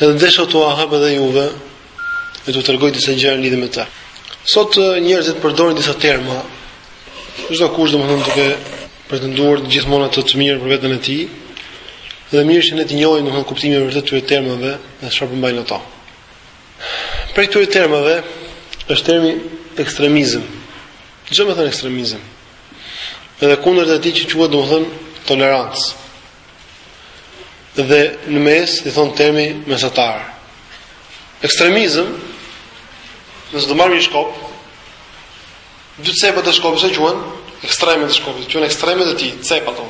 Edhe desha t'u hap edhe juve e t'u tregoj disa gjëra në lidhje me ta. Sot njerëzit përdorin disa terma. Çdokush domethënë duke pretenduar gjithmonë atë të mirën për veten e tij. Dhe është mirë që ne të njohim domethënë kuptimin e vërtetë të këtyre termave dhe çfarë përmbajnë ato. Prej këtyre termave është termi ekstremizëm. Ç'do me thënë ekstremizëm. Edhe kundrejt tij që quhet domethënë tolerancë. dhe në mes i thonë termi mesatar. Ekstremizëm, nëse do marrim një shkop, dy cepat e shkopit siç quhen ekstreme të shkopit, quhen ekstreme të tij, cepat ato.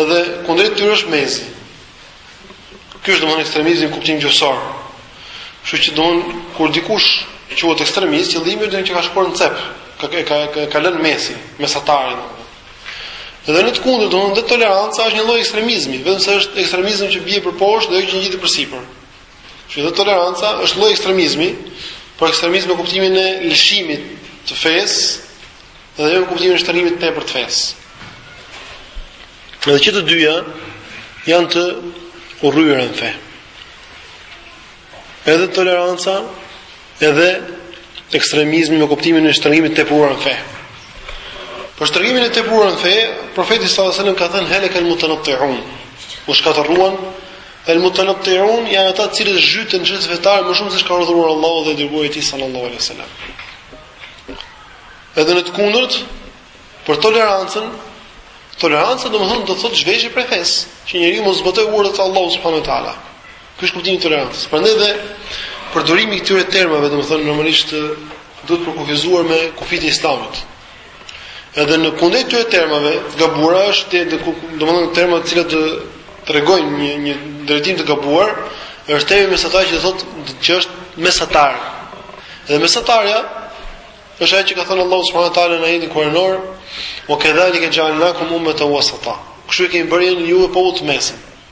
Edhe kundrejt tyre është mesi. Ky është domethënë ekstremizmi në kuptim gjuhësor. Kështu që domethënë kur dikush quhet ekstremist, qëllimi është që ka shkuar në cep, ka ka ka, ka lënë mesin, mesataren. Dhe në të kundërt, domethënë dhe toleranca është një lloj ekstremizmi, vetëm se është ekstremizëm që bie përposhtë dhe jo që ngjitet përsipër. Se dhe toleranca është lloj ekstremizmi, por ekstremizëm me kuptimin e lëshimit të fesë dhe jo me kuptimin e shtrëngimit tepër të fesë. Dhe që të dyja janë të urryera në fe. Edhe toleranca Edhe ekstremizmi me kuptimin e shtrëngimit të tepruar në fe. Për shtrëngimin e tepruar në fe, profeti sallallahu alajhi wasallam ka thënë helaka al-mutanatti'un. U shkatërruan al-mutanatti'un janë ata të cilët zhyten në çështje fetare më shumë se ç'ka urdhëruar Allahu dhe i dërguari i tij sallallahu alajhi wasallam. Edhe në të kundërt, për tolerancën, toleranca domethënë do të thotë zhveshje prej fesë, që njeriu mos të zbatojë urdhrat e Allahut subhanuhu teala. Ky është kuptimi i tolerancës. Prandaj dhe përdorimi i këtyre termave, domethënë normalisht duhet të jetë i kufizuar me kufijtë e Islamit. Edhe në kundërt këtyre termave të gabuara është domethënë terma të cilat tregojnë një një drejtim të gabuar, është termi mesatar që thotë që është mesatar. Dhe mesatarja është ajo që ka thënë Allahu subhanahu wa taala në ajetin kuranor, "Wa kadhalika ja'alnakum ummatan wasata." Kështu ne kemi bërë ju një popull të mesëm.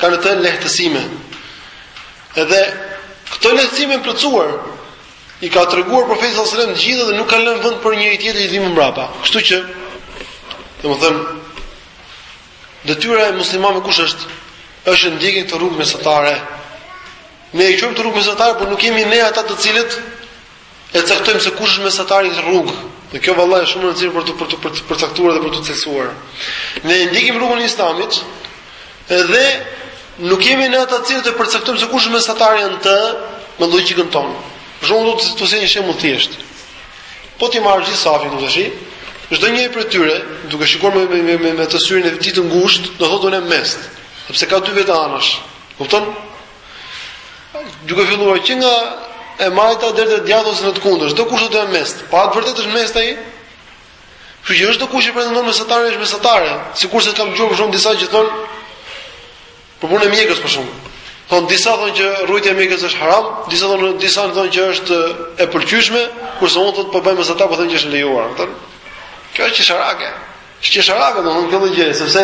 ka në të lehtësime. Edhe këto lehtësime janë plotësuar, i ka treguar profeti sallallahu alajhi wasallam të gjitha dhe nuk ka lënë vend për njeri tjetër që të vijë më mbrapa. Kështu që domethënë detyra e muslimanëve kush është? Është të ndjekin këtë rrugë mesatare. Ne e quajmë rrugë mesatare, por nuk jemi ne ata të cilët E caktojmë se kush është mesatari në këtë rrugë. Dhe kjo vallahi është shumë e rëndësishme për të për të për të përcaktuar dhe për të cilësuar. Ne e ndjekim rrugën e Islamit dhe nuk jemi ne ata të cilët e përcaktojmë se kush është mesatari në të me logjikën tonë. Për shembull do të të sjell një shembull thjesht. Po t'i marrësh gjithë safin, do të thoshte, çdo njëri prej tyre, duke shikuar me me me me të syrin e vet të ngushtë, do thotë unë mes, sepse ka dy vetë anash. Kupton? Duke filluar që nga e majta deri te e djathta ose në të kundër, çdo kush do të jetë mes. Po a të vërtet është mes ai. Kështu që çdo kush që pretendon mesatare është mesatare, sikurse kam dëgjuar për shembull disa që thonë për punën e mjekrës për shembull. Thon disa thonë që rruajtja e mjekrës është haram, disa thonë disa thonë që është e pëlqyeshme, kurse unë thotë po bëjmë mesatare, po them që është e lejuar, thotë. Kjo është qesharake. Është qesharake të thonë këtë gjë, sepse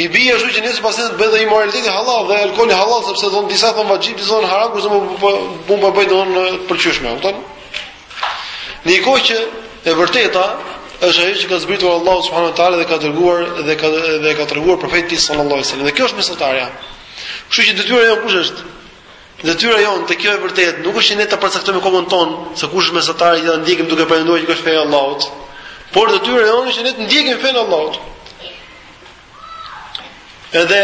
i bie ashtu që nesër pastaj të bëhet dhe imoraliteti hallall dhe alkooli hallall sepse thon disa thon vaxhib, disa thon haram, kurse po po po po bëj domethënë e pëlqyeshme, kupton. Në kohë që e vërteta është ajo që ka zbritur Allahu subhanahu wa taala dhe ka dërguar dhe ka dhe ka treguar profeti sallallahu alaihi wasallam. Dhe kjo është mesatarja. Kështu që detyra jonë kush është? Detyra jonë te kjo e vërtetë nuk është që ne të përcaktojmë me kokën tonë se kush është mesatari që ta ndjekim duke pretenduar që është feja e Allahut, por detyra jonë është që ne të ndjekim fenë e Allahut. Edhe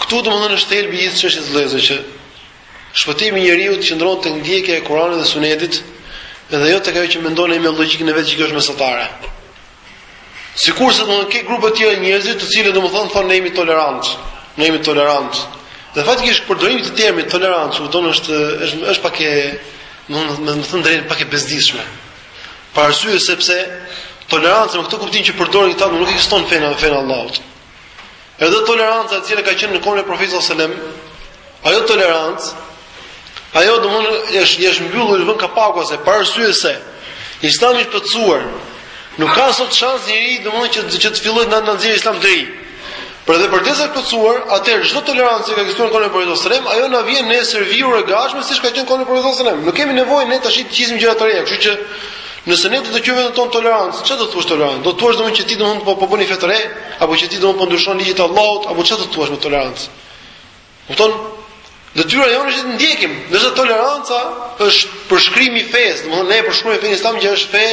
këtu domethënë është thelbi i çështjes së llezës që shpëtimi i njeriut qëndron te ndjekja e Kuranit dhe Sunetit dhe jo tek ajo që mendon ai me logjikën e vet që kjo është mesatare. Sikurse domethënë ke grupe të tjera njerëzish të cilët domethënë thonë ne jemi tolerant, ne jemi tolerant. Dhe faktikisht përdorimi i termit tolerancë kupton është është është pak e domethënë me thënë të drejtën pak e bezdisshme. Për arsye sepse toleranca me këtë kuptim që përdorin këta nuk ekziston në fenë në fenë e Allahut. Edhe toleranca e cila ka qenë në kohën e Profetit sallallahu alajhi wasallam, ajo tolerancë, ajo domthonë është është mbyllur vën kapaku për arsye se Islami është plotësuar. Nuk ka sot shans njeri domthonë që që të fillojë nxjerr nxjerr Islam të ri. Por edhe përderisa është plotësuar, atëherë çdo tolerancë që ka ekzistuar në kohën e Profetit sallallahu alajhi wasallam, ajo na vjen ne e servirur e gatshme siç ka qenë në kohën e Profetit sallallahu alajhi wasallam. Nuk kemi nevojë ne tash të qesim gjëra të reja, kështu që Nëse ne do të quajmë veten tonë tolerancë, çfarë do të thuash tolerancë? Do të thuash domethënë që ti domethënë po po bën një fe të re, apo që ti domethënë po ndryshon ligjet e Allahut, apo çfarë do të thuash me tolerancë? Kupton? Detyra jonë është të ndjekim, ndërsa toleranca është përshkrim i fesë, domethënë ne përshkruajmë fenë islam që është fe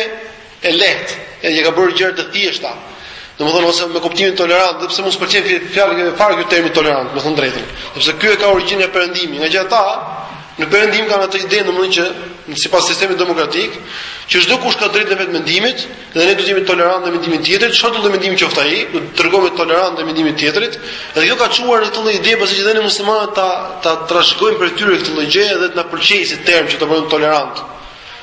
e lehtë, e që ka bërë gjëra të thjeshta. Domethënë ose me kuptimin tolerant, sepse s'më pëlqen fjala fare këtë termin tolerant, me thënë të drejtën. Sepse ky e ka origjinën nga perëndimi, nga që ata Në Perëndim kanë atë idenë domthonë që sipas sistemit demokratik, që çdo kush ka drejtën e vet mendimit dhe ne duhet të jemi tolerantë ndaj mendimit tjetrit, çfarëdolloj mendimi qoftë ai, do të tregojmë tolerancë ndaj mendimit tjetrit, dhe kjo ka çuar në këtë lloj ide pasi që dhe ne muslimanët ta ta trashëgojmë prej tyre këtë lloj gjëje dhe të na pëlqejë si term që të bëjmë tolerant.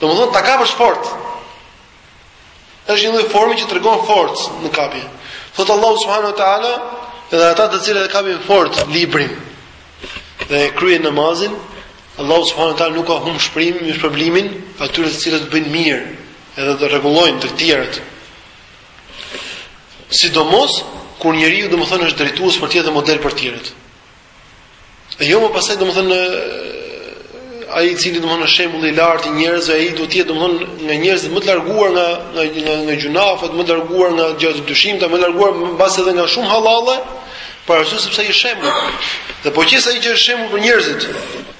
Domethënë ta kapësh fort. Është një lloj forme që tregon forcë në kapje. Thot Allahu subhanahu wa taala, edhe ata të cilët e kapin fort librin dhe e kryejnë namazin, Allahu subhanahu wa taala nuk ua humb shprimin, shpërblimin atyre të cilët bëjnë mirë, edhe rregullojnë të tjerët. Sidomos kur njeriu domethënë është drejtues për tjerët dhe model për tjerët. Jo më pastaj, domethënë ai i cili domethënë është shembulli i lartë i njerëzve, ai duhet të jetë domethënë nga njerëzit më të larguar nga nga nga, nga gjynafet, më të larguar nga gjëra të dyshimta, më të larguar mbase edhe nga shumë hallalle, për arsye sepse ai është shembull. Dhe po qe se ai që është shembull për njerëzit,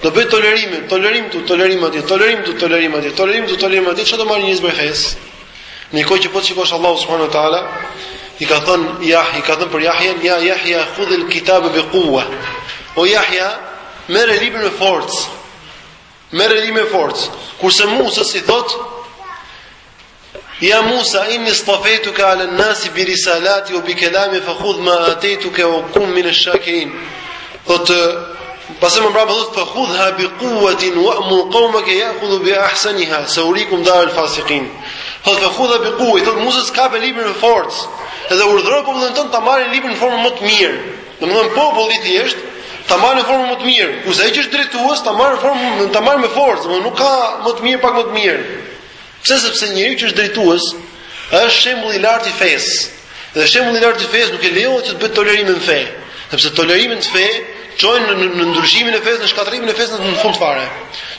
do bëjë tolerime, tolerim tu, tolerim atje, tolerim tu, tolerim atje, tolerim tu, tolerim atje, çfarë do marrin njerëzit prej fesë? Ndërkohë që po të shikosh Allahu subhanahu wa taala i ka thënë ja i ka thënë për Yahya ja Yahya khudh al kitab bi quwwa. O Yahya, merre librin me forcë. Merre librin me forcë. Kurse Musas i thot Ja Musa, inni stafaytuka ala nasi bi risalati wa bi kelami fa khudh ma ataytuka wa kun min ash shakirin. Thotë pastaj më mbrapa thotë fa khudha bi quwwatin wa'mur qawmaka ya'khudhu bi ahsaniha sa'urikum dar al fasiqin. Thotë fa khudha bi quwwat, thotë Musas kape librin me forcë. Edhe urdhëro popullin tënd ta marrin librin në formën më të mirë. Domthonë populli i thjeshtë ta marrë në formën më të mirë. Kurse ai që është drejtues ta marrë në formën ta marrë me forcë, domthonë nuk ka më të mirë pak më të mirë. Pse sepse njeriu që është drejtues është shembull i lartë i fesë. Dhe shembulli i lartë i fesë nuk i lejohet që të bëjë tolerime në fe, sepse tolerimet në fe çojnë në, në, në ndryshimin e fesë, në shkatërrimin e fesë në fund fare.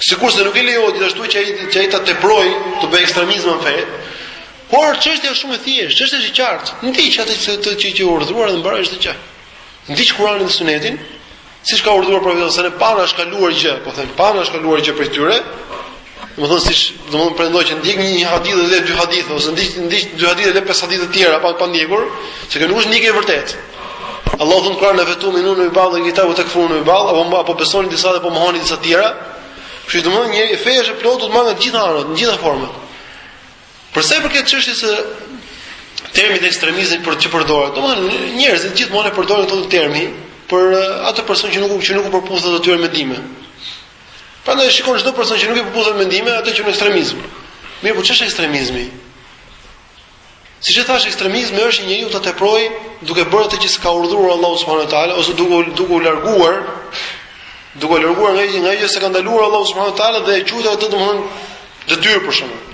Sikurse nuk i lejohet gjithashtu që ai që ai ta teprojë të bëjë ekstremizëm në fe. Por çështja është shumë e thjeshtë, çështja është e qartë. Ndiq atë që të është urdhëruar dhe mbaroi çdo gjë. Ndiq Kur'anin dhe Sunetin, Siç ka urdhëruar profeti sallallahu alajhi wasallam, pa anashkaluar gjë, po them pa anashkaluar gjë prej tyre. Domethënë siç domethënë prandaj që ndjek një hadith dhe dy hadithe ose ndjek ndjek dy hadithe dhe pesë hadithe të tjera pa pa ndjekur, se kjo nuk është ndjekje e vërtetë. Allahu thot në Kur'an a fa tu'minun bi ba'd al-kitab wa takfurun bi ba'd, a po, a po besoni disa dhe po mohoni disa të tjera. Kështu domethënë që feja është e plotë, duhet marrë në të gjitha anët, në të gjitha format. Për sa i përket çështjes së termit ekstremizmit për çfarë përdoret, domethënë njerëzit gjithmonë e përdorin këtë term për atë person që nuk që nuk u përputhet atyre në mendime. Prandaj shikon çdo person që nuk i përputhet në mendime, atë e quan ekstremizëm. Mirë, po ç'është ekstremizmi? Siç e thash, ekstremizmi është që njeriu të teprojë duke bërë atë që s'ka urdhëruar Allahu subhanahu wa taala ose duke duke u larguar duke u larguar nga nga gjë që s'ka ndaluar Allahu subhanahu wa taala dhe e quan atë domthon Detyrë për shembull.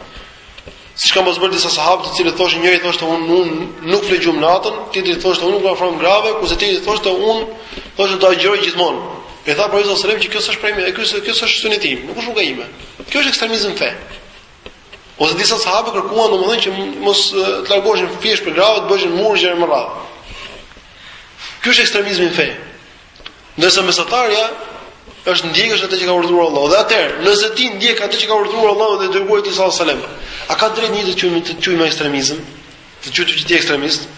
Siç kanë pas bërë disa sahabë të cilët thoshin njëri thoshte unë un, nuk flej gjumë natën, tjetri thoshte unë nuk u afrohem grave, kurse tjetri thoshte unë thoshte do agjëroj gjithmonë. E tha profeti sallallahu alajhi wasallam që kjo s'është prej meje, kjo s'është kjo s'është suneti im, nuk është rruga ime. Kjo është ekstremizëm në fe. Ose disa sahabë kërkuan domethënë që mos të largoheshin thjesht prej grave, të bëheshin murgj e me radhë. Ky është ekstremizmi në fe. Ndërsa mesatarja është të ndjekësh atë që ka urdhëruar Allahu. Dhe atëherë, nëse ti ndjek atë që ka urdhëruar Allahu dhe i dërguari i tij sallallahu alajhi wasallam, a ka të drejtë njeri të quajë të quajë me ekstremizëm? Të quajë që ti je ekstremist?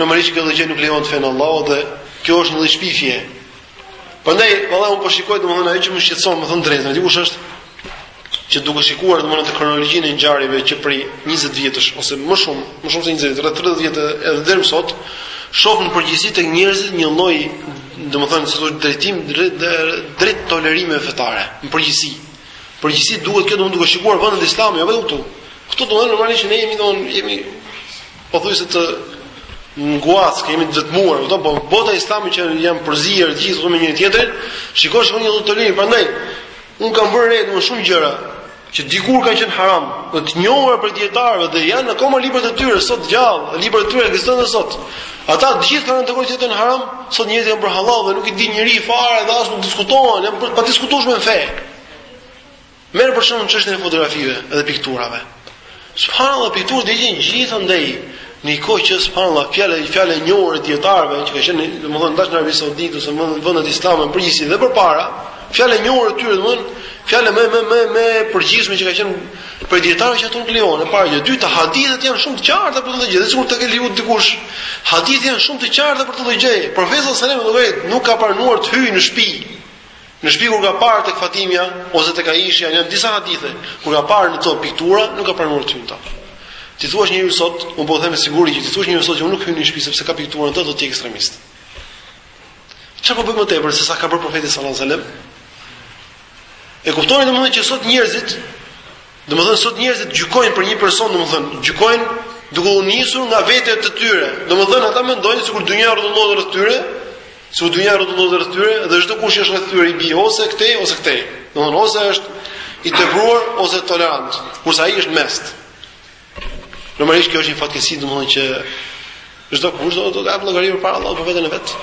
Normalisht që kjo gjë nuk lejohet në fenë e Allahut dhe kjo është një shpifje. Prandaj, vallahi un po shikoj domethënë ajo që më shqetëson, me thënë të drejtën, dikush, është që duke shikuar domthonë kronologjinë e ngjarjeve që prej 20 vjetësh ose më shumë, më shumë se 20 vjet, rreth 30 vjet edhe deri më sot, shohim në përgjithësi tek njerëzit një lloj, domethënë si të thuash drejtim drejt drejt tolerimeve fetare, në përgjithësi. Përgjithësi duket kjo domthonë duke shikuar vendet islame, jo vetëm këtu. Këtu domthonë normalisht ne jemi domthonë jemi pothuajse të nguas, kemi të vetmuar, kupton, po bota islame që janë përzier gjithë me njëri tjetrin, shikon një lloj tolerimi, prandaj Unë kam vënë re shumë gjëra që dikur kanë qenë haram, dhe të njohura prej dijetarëve dhe janë akoma librat e tyre sot gjallë, librat e tyre ekzistojnë sot. Ata të gjithë kanë rënë dakord që janë haram, sot njerëzit i kanë bërë hallall dhe nuk i di njeri fare dhe as nuk diskutohen, janë të padiskutueshme në fe. Merr për shembull çështjen e fotografive dhe pikturave. Subhanallah pikturat i gjen gjithandej, ndërkohë që subhanallah fjala e fjalë e njohur e dijetarëve që ka qenë domethënë daç në Arabinë Saudite ose në vendet islame në përgjithësi dhe përpara, fjalë e njohur e tyre domethënë fjalë më më më më përgjithshme që ka qenë prej dijetarëve që ato nuk lejohen, e para. E dyta hadithet janë shumë të qarta për këtë gjë, sikur ta ketë lejuar dikush. Hadithet janë shumë të qarta për këtë gjë. Profeti sallallahu alajhi wasallam nuk ka pranuar të hyjë në shtëpi Në shtëpi kur ka parë tek Fatimja ose tek Aishja janë disa hadithe, kur ka parë në to piktura, nuk ka pranuar të hynte. T'i thuash njeriut sot, un po ju them me siguri që t'i thuash njeriut sot që un nuk hyn në shtëpi sepse ka piktura në të, do të thotë je ekstremist. Çfarë po bëj më tepër se sa ka bërë profeti sallallahu alajhi wasallam? E kuptoni domethënë që sot njerëzit Domethënë sot njerëzit gjykojnë për një person, domethënë gjykojnë duke u nisur nga vetja e tyre. Domethënë ata mendojnë sikur dynja rrotullohet rreth tyre, sikur dynja rrotullohet rreth tyre dhe çdo kush është rreth tyre i bie ose këtej ose këtej. Domethënë ose është i tepruar ose tolerant, kurse ai është në mes. Normalisht kjo është një fatkeqësi domethënë që çdo kush do të japë llogari përpara Allahut për veten e vet.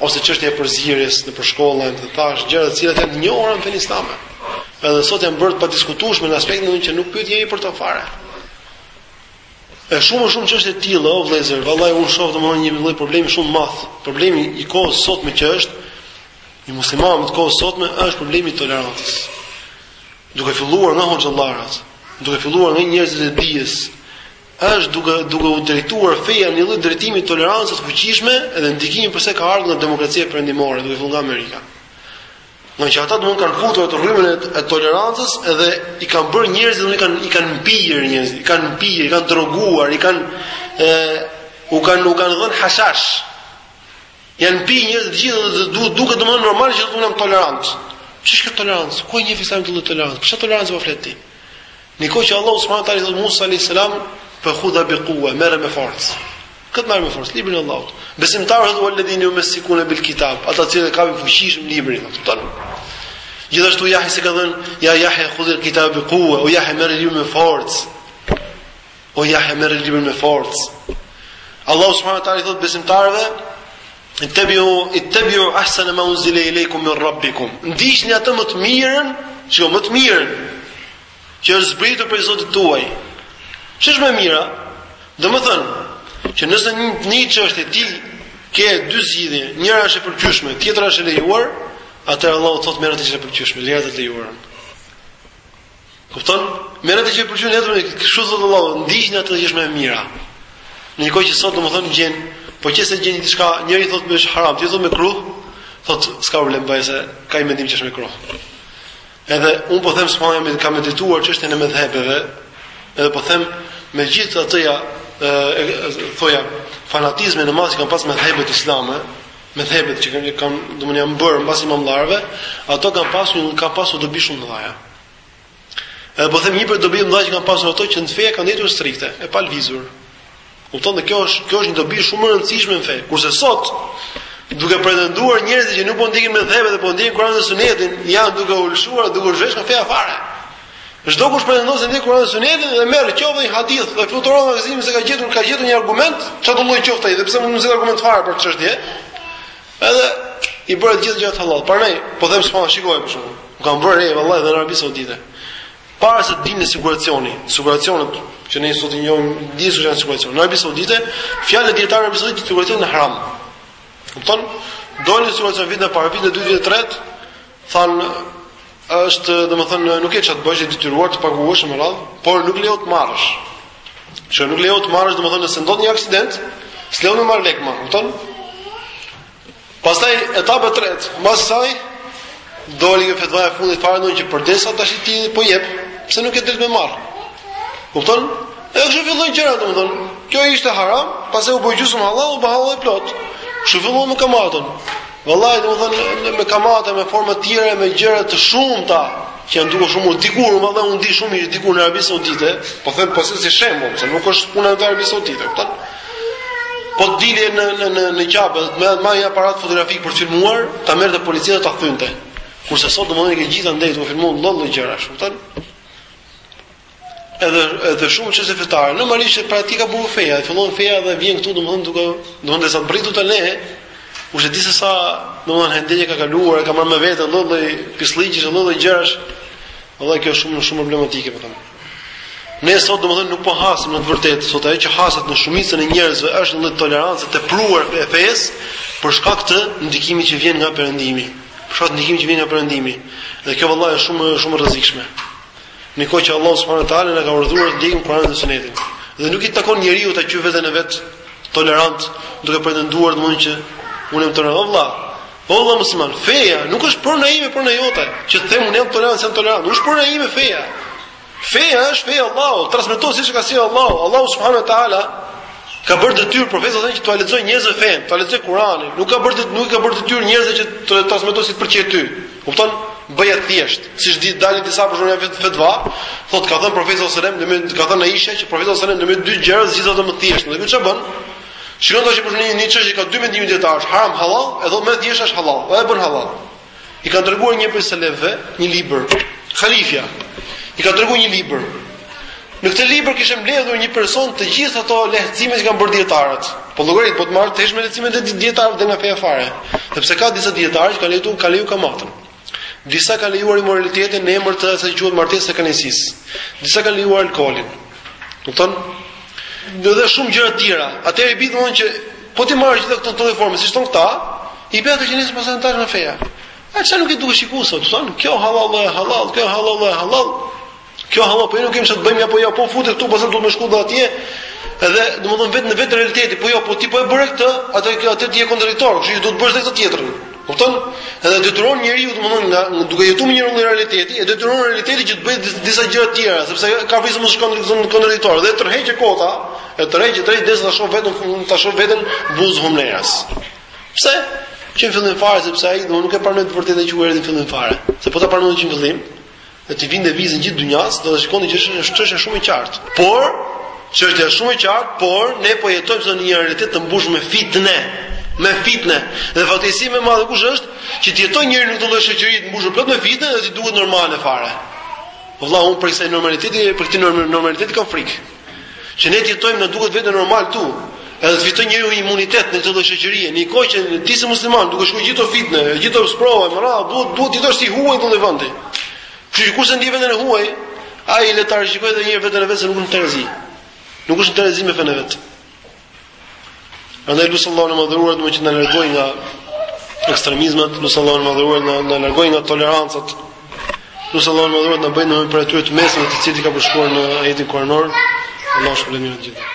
ose çështja e përzierjes nëpër shkolla e të tjera gjëra të cilat janë të njohura në fenë islame. Edhe sot janë bërë të padiskutueshme në aspektin e që nuk pyet njeri për to fare. E shumë shumë çështje të tilla, o vëllezër, vallai unë shoh domethënë një lloj problemi shumë të madh. Problemi i kohës sotme që është i muslimanëve të kohës sotme është problemi i tolerancës. Duke filluar nga hoxhallarët, duke filluar nga njerëzit e dijes, Është duke duke u drejtuar feja një lloj drejtimi tolerance të fuqishme dhe ndikimi për se ka ardhur nga demokracia perëndimore, duke filluar nga Amerika. Nga që ata domethënë kanë futur atë rrymën e tolerancës dhe i kanë bërë njerëzit dhe i kanë i kanë mpirë njerëzit, i kanë mpirë, i kanë droguar, i kanë ë u kanë u kanë dhënë hashash. Janë mpirë njerëzit të gjithë dhe du, duket domethënë normal që të thonë tolerancë. Ç'është kjo tolerancë? Ku e njeh Islami këtë tolerancë? Për ç'tolerancë po flet ti? Ndërkohë që Allahu subhanahu wa taala i thotë Musa alayhis salam fa khudhha bi quwwa, merre me forcë. Domethënë merre me forcë librin e Allahut. Besimtarëve u thotë alladhina yumsikuna bil kitab, ata që e kapin fuqishëm librin, kupton? Gjithashtu Jahjas i ka thënë, ja Jahja khudhil kitab bi quwwa, o Jahja merre librin me forcë. O Jahja merre librin me forcë. Allahu subhanahu wa taala i thotë besimtarëve Ittabi'u ittabi'u ahsana ma unzila ilaykum min rabbikum. Ndiqni atë më të mirën, gjënë më të mirën, që u është zbritur prej Zotit tuaj. Ç'është më e mira? Domethënë, që nëse në një çështje ti ke dy zgjidhje, njëra është e pëlqyeshme, tjetra është e lejuar, atëherë Allahu thotë merr atë që është e pëlqyeshme, lëre të lejuarën. Kupton? Merr atë që është e pëlqyeshme, kështu thotë Allahu, ndiqni atë që është më e mira. Në një kohë që sot domethënë gjen, po që se gjen diçka, njëri thotë është haram, tjetri thotë mekruh, thotë s'ka problem bëje se ka një mendim që është mekruh. Edhe unë po them se unë e kam medituar çështjen e medhhebeve, edhe po them me gjithë atë ja themi fanatizmin e madh që kanë pas medhhebet islame, medhhebet që kanë kanë domethënë janë bërë mbas imamlarëve, ato kanë pasur kanë pasur dobi shumë të mëdha. Edhe po them një prej dobive të mëdha që kanë pasur ato që feja ka mbetur strikte, e palëvizur. Kupton, se kjo është kjo është një dobi shumë e rëndësishme në fe. Kurse sot duke pretenduar njerëzit që nuk po ndjekin medhhebe, por po ndjekin Kur'anin dhe Sunetin, janë duke u lëshuar, duke u zhveshur nga feja fare. Çdo kush pretendon se ndjek Kur'anin dhe Sunetin dhe merr qoftë një hadith dhe fluturon nga gëzimi se ka gjetur ka gjetur një argument, çfarëdo lloj qoftë ai, dhe pse mund të mos jetë argument fare për çështje, Edhe i bëre të gjitha gjërat halal. Prandaj po them s'po shikojmë për shkakun. Nuk kam vënë re vallahi në Arabi Saudite. Para se të dilte siguracioni, siguracionet që ne sot i njohim, disa janë siguracion. Në Arabi Saudite, fjalët e dijetarëve në Arabi Saudite siguracioni ishte haram. Kupton? Doli siguracion vitin e parë, vitin e dytë, vitin e tretë, thanë Është, domethënë, nuk është bëj të detyruar të paguash mirë, por nuk lejohet të marrësh. Që nuk lejohet të marrësh, domethënë, nëse ndodh një aksident, s'lejohet të marrësh lekë më, kupton? Pastaj etapa e tretë, mbas saj doli një fetva e fundit fare ndonjë që përderisa tash ti po jep, pse nuk ke drejt me marr. Kupton? E kështu fillojnë gjërat, domethënë, kjo ishte haram, pastaj u bë gjysmë halal, u bë halal plot. Kështu fillon me kamatën. Vallahi, domethënë me kamata, me forma të tjera, me gjëra të shumta që janë duke shumë dikur, edhe unë di shumë mirë dikur në Arabi Saudite, po them po si shembull, se nuk është puna e Arabi Saudite, kupton? Po të dilje në në në në Qabe, me me një aparat fotografik për të filmuar, ta merrte policia ta thynte. Kurse sot domethënë e ke gjithë andej të filmuar lloj lloj gjërash, kupton? Edhe edhe shumë çështje fetare. Normalisht e praktika bëu feja, e fillon feja dhe vjen këtu domethënë duke domethënë zbritur te ne, kush e di se sa domethënë hendeqe ka kaluar, e ka marrë me vete lloj lloj pislliqesh, lloj lloj gjërash. Vallahi kjo është shumë shumë problematike po them. Ne sot domethënë nuk po hasim në të vërtetë, sot ajo që haset në shumicën e njerëzve është një tolerancë e tepruar e fesë për shkak të ndikimit që vjen nga perëndimi. Për shkak të ndikimit që vjen nga perëndimi. Dhe kjo vallahi është shumë shumë e rrezikshme. Në kohë që Allahu subhanahu wa taala na ka urdhëruar të ndjekim Kur'anin dhe Sunetin. Dhe nuk i takon njeriut ta quajë veten e vet tolerant, duke pretenduar domthonjë që unë jam tolerant. O vëlla, o vëlla musliman, feja nuk është prona ime, prona jote. Që të them unë jam tolerant, jam tolerant, nuk është prona ime feja. Feja është feja e Allahut, transmeton siç ka thënë Allahu. Allahu subhanahu wa taala ka bërë detyrë profetit që t'ua lexojë njerëzve fen, t'ua lexojë Kur'anin. Nuk ka bërë nuk ka bërë detyrë njerëzve që të transmetojnë si për qejf. Kupton? Bëje thjesht, siç dalin disa persona japin fetva, thotë ka thënë profeti sallallahu alajhi wasallam, ka thënë Aisha që profeti sallallahu alajhi wasallam ndërmjet dy gjërave zgjidhte atë më të thjeshtën. Dhe ky çfarë bën? Shikon tash për një çështje që ka 2 mendime dijetarësh, haram halal, e thotë më thjesht është halal, edhe e bën halal. I ka treguar një prej selefëve një libër, Khalifja. I ka treguar një libër, Në këtë libër kishte mbledhur një person të gjithë ato lehtësime që kanë bërë dijetarët. Po llogarit po të merresh me lehtësimet e dijetarëve del nga feja fare, sepse ka disa dijetarë që kanë lejuar kanë lejuar kamatën. Disa kanë lejuar imoralitetin në emër të asaj që quhet martesa e kënaqësisë. Disa kanë lejuar alkoolin. Domthon edhe shumë gjëra të tjera. Atëherë i bie domthon që po t'i marrësh gjithë këto në këtë formë, siç thon këta, i bën ato që nisën pasën tash në feja. A çka nuk i duhet shikuar sot, thon, kjo halal, halal, kjo halal, halal. Kjo hallall po ne nuk kemi çfarë të bëjmë apo jo, po futet këtu pastaj duhet të shkojë dhe atje. Edhe domethënë vetë në vetë realiteti, po jo, po ti po e bëre këtë, atë kjo atë ti je kontradiktor, kështu që duhet të bësh edhe këtë tjetrën. Kupton? Edhe detyron njeriu domethënë nga duke jetuar me një rrugë realiteti, e detyron realiteti që të bëjë disa gjëra të tjera, sepse ka frikë mos shkon në kontradiktor dhe e tërheq e kota, e tërheq derisa ta shohë veten ta shohë veten buzë humnerës. Pse? Që në fillim fare sepse ai domethënë nuk e pranon të vërtetën që i erdhi në fillim fare. Se po ta pranon që në fillim, dhe t'i vinte vizën gjithë dynjasë, do të shikoni që është një çështje shumë e qartë. Por çështja është shumë e qartë, por ne po jetojmë në një realitet të mbushur me fitne, me fitne. Dhe fatkeqësia më e madhe kush është? Që të jetojë njeriu në këtë lloj shoqëri të mbushur plot me fitne dhe t'i duket normale fare. Po vëlla, unë prej kësaj normaliteti, prej këtij normaliteti kam frikë. Që ne të jetojmë na duket vetja normal këtu, edhe të fitojë njeriu imunitet në këtë lloj shoqërie, në një kohë që ti si musliman duke shikuar gjithë këto fitne, gjithë këto sprova, më radh, duhet duhet të jetosh si i huaj në këtë vend. Kështu që kush s'e ndien veten e huaj, ai le ta rishikojë edhe një herë veten e vet se nuk është në terezi. Nuk është në terezi me fenë e vet. Andaj lus Allahun e madhëruar që të na largojë nga ekstremizmat, lus Allahun e madhëruar të na largojë nga tolerancat, lus Allahun e madhëruar të na bëjë prej atyre të mesëmve të cilët i ka përshkruar në ajetin kuranor, Allahu ju shpërbleftë të gjithë.